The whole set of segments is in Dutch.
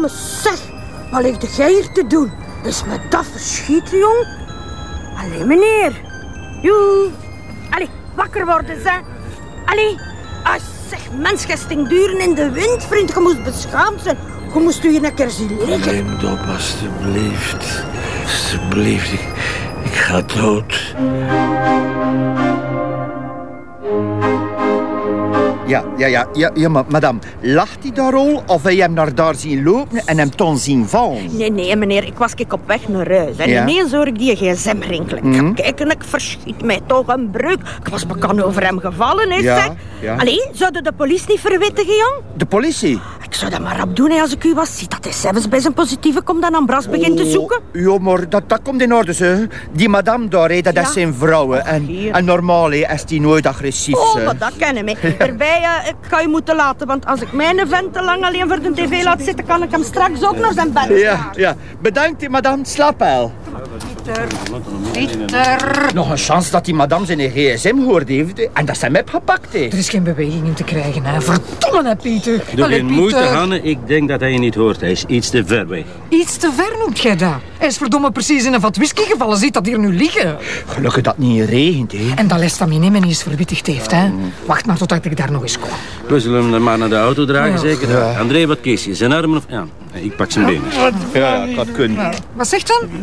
Wat ligt de jij hier te doen? Is me dat verschieten, jong? Allee, meneer. Joe. Allee, wakker worden, ze. Allee. Als zeg, mensgesting duren in de wind, vriend. Je moest beschaamd zijn. Je moest u hier een keer zien liggen. Neem op, alstublieft. Ik, ik ga dood. Ja, ja, ja, ja, ja maar madame, lacht hij daar al of heb je hem naar daar zien lopen en hem toen zien vallen? Nee, nee, meneer. Ik was ik op weg naar huis. En Ja. ineens hoor ik die gsm rinkelen. Ik Mhm. ga kijken, ik verschiet mij toch een breuk. Ik was bekend over hem gevallen, hè, Ja, zeg. ja. Allee, zouden de politie niet verwittigen, jong? De politie? Ik zou dat maar rap doen hè, als ik u was. Ziet dat hij zelfs bij zijn positieve komt en aan Bras begint te zoeken. Ja, maar dat, dat komt in orde, ze. Die madame daar, hè, dat Ja. zijn vrouw. hè. En, hier. en normaal hè, is die nooit agressief. Oh, ze. maar dat kennen me. Erbij, eh, ik ga je moeten laten, want als ik mijn vent te lang alleen voor de tv laat zitten, kan ik hem straks ook naar zijn bed Ja, ja. Bedankt, die madame. Slaap wel. Pieter. Nog een chance dat die madame zijn gsm hoorde heeft en dat ze hem heeft gepakt heeft. Er is geen beweging in te krijgen, hè. Verdomme, hè, Pieter. Doe Allee, geen moeite, Pieter. Hanne. Ik denk dat hij je niet hoort. Hij is iets te ver weg. Iets te ver noemt jij dat. Hij is verdomme precies in een vat whisky gevallen. Ziet dat hier nu liggen. Gelukkig dat het niet regent, hè. En dat Lestamine me niet eens verwittigd heeft, hè. Wacht maar totdat ik daar nog eens kom. We zullen hem maar naar de auto dragen, Ja. zeker? Ja. André, wat kies je? Zijn armen of... Ja, ik pak zijn benen. Ja, ja, dat kunnen. Wat zegt dan?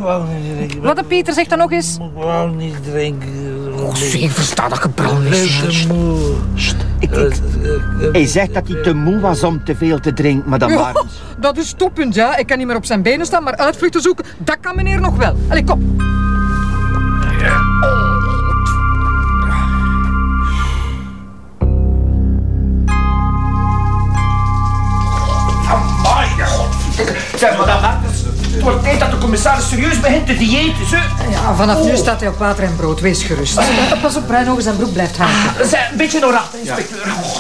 Wat de Pieter zegt dan nog eens? Ik wou niet drinken. Oh, versta dat gebrul niet. te moe. Ik, ik, hij zegt dat hij te moe was om te veel te drinken, madame Ja, Barnes. dat is toppunt, ja. Ik kan niet meer op zijn benen staan, maar uitvluchten zoeken, dat kan meneer nog wel. Allee, kom. Zeg, het wordt tijd dat de commissaris serieus begint te diëten, ze. Ja, vanaf nu staat hij op water en brood. Wees gerust. Pas op, Bruin over zijn broek blijft hangen. Zeg, een beetje naar achter, inspecteur. Oh,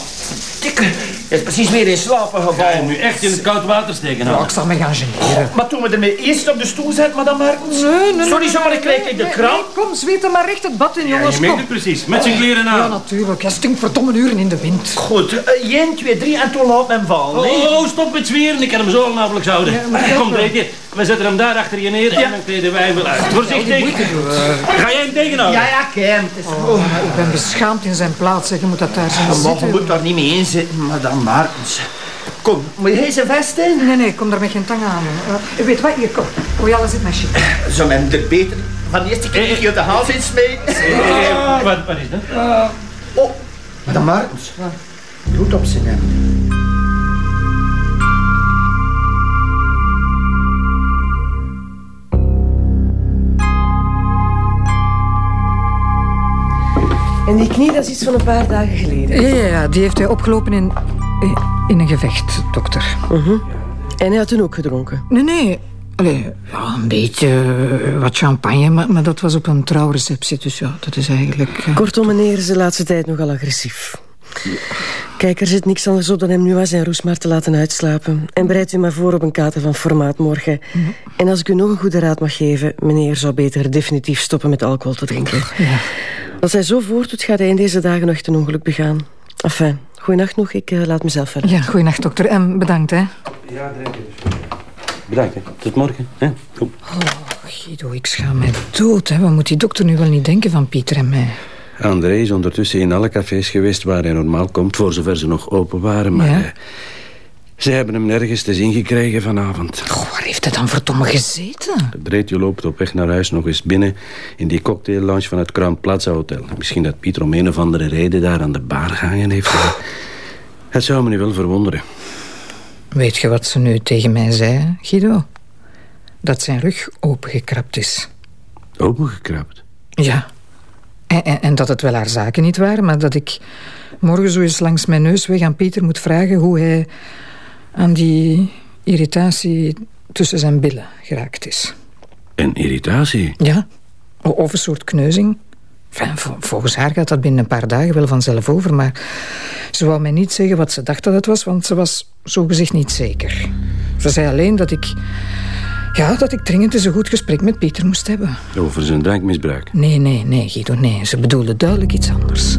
Dikke, hij is precies weer in slapen gevallen. nu echt in het koud water steken, Ja, ik zal me gaan generen. Maar toen we ermee eerst op de stoel zetten, madame Martens. Nee, nee, Sorry, nee, zo, maar ik nee, in de krant. nee, kom, zweet er maar recht het bad in, jongens. Je meent kom. het precies. Met zijn kleren Ja, aan. natuurlijk. Hij stinkt verdomme uren in de wind. Goed, uh, 1, 2, 3 en toen laat men vallen. Oh, hè. oh, stop met zweren. Ik kan hem zo al nauwelijks houden. Kom, Breedje. We zetten hem daar achter je neer en dan kleden wij hem wel uit. Voorzichtig. Ga jij hem tegenhouden? Ja, ja, is goed. Ik ben beschaamd in zijn plaats. Zeg. Je moet dat daar zien Maar je zitten. moet daar niet mee inzitten, madame Martens. Kom, moet jij zijn vest in? Nee, nee, ik kom daar met geen tang aan. Uh, weet wat? Hier, kom. Gooi alles in mijn shit. Zou men er beter van de eerste keer niet op de haal in smeten? Eh, Wat, wat is dat? Oh, madame Martens. Bloed op zijn hemd. En die knie, dat is iets van een paar dagen geleden. Ja, ja, ja, die heeft hij opgelopen in, in een gevecht, dokter. En hij had toen ook gedronken. Nee, nee. Allee, ja, een beetje eh, wat champagne, maar, maar dat was op een trouwreceptie. Dus ja, dat is eigenlijk... eh, Kortom, meneer is de laatste tijd nogal agressief. Kijk, er zit niks anders op dan hem nu aan zijn roes maar te laten uitslapen. En bereid u maar voor op een kater van formaat morgen. En als ik u nog een goede raad mag geven... meneer zou beter definitief stoppen met alcohol te drinken. Als hij zo voortdoet, gaat hij in deze dagen nog een ongeluk begaan. Enfin, goeienacht nog. Ik eh, laat mezelf verder. Ja, goeienacht, dokter. En bedankt, hè. Bedankt, hè. Tot morgen. Hè? Kom. Guido, ik schaam mij dood, hè. Wat moet die dokter nu wel niet denken van Pieter en mij? André is ondertussen in alle cafés geweest waar hij normaal komt, voor zover ze nog open waren. Maar Ja. eh, ze hebben hem nergens te zien gekregen vanavond. Goh, waar heeft hij dan verdomme gezeten? Breedje loopt op weg naar huis nog eens binnen in die cocktaillounge van het Crown Plaza Hotel. Misschien dat Pieter om een of andere reden daar aan de bar gehangen heeft. Het zou me nu wel verwonderen. Weet je wat ze nu tegen mij zei, Guido? Dat zijn rug opengekrapt is. Opengekrapt. Ja. En, en, en dat het wel haar zaken niet waren, maar dat ik morgen zo eens langs mijn neus weg aan Pieter moet vragen hoe hij aan die irritatie tussen zijn billen geraakt is. En irritatie. Ja, of een soort kneuzing. Enfin, volgens haar gaat dat binnen een paar dagen wel vanzelf over, maar ze wou mij niet zeggen wat ze dacht dat het was, want ze was zogezegd niet zeker. Ze zei alleen dat ik, ja, dat ik dringend eens een goed gesprek met Pieter moest hebben. Over zijn drankmisbruik. Nee, nee, nee, Guido, nee. Ze bedoelde duidelijk iets anders.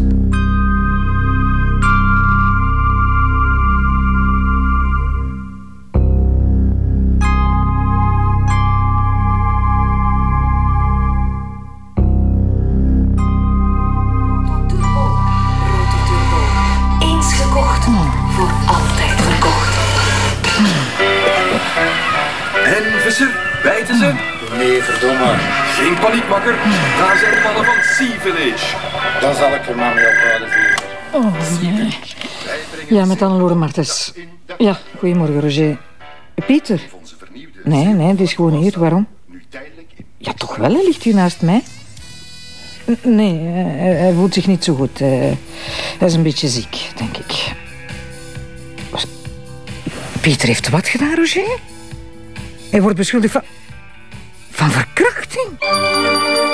Bijten ze? Nee, verdomme. Geen paniek, makker. Daar zijn de mannen van Sea Village. Dan zal ik er maar mee ophouden, zeker. Oh, nee. Ja, met Annelore Martens. Ja, goedemorgen, Roger. Pieter? Nee, nee, die is gewoon hier. Waarom? Ja, toch wel, hij ligt hier naast mij. N- Nee, eh, hij, hij voelt zich niet zo goed. Eh, hij is een beetje ziek, denk ik. Wat? Pieter heeft wat gedaan, Roger? Hij wordt beschuldigd van... van verkrachting?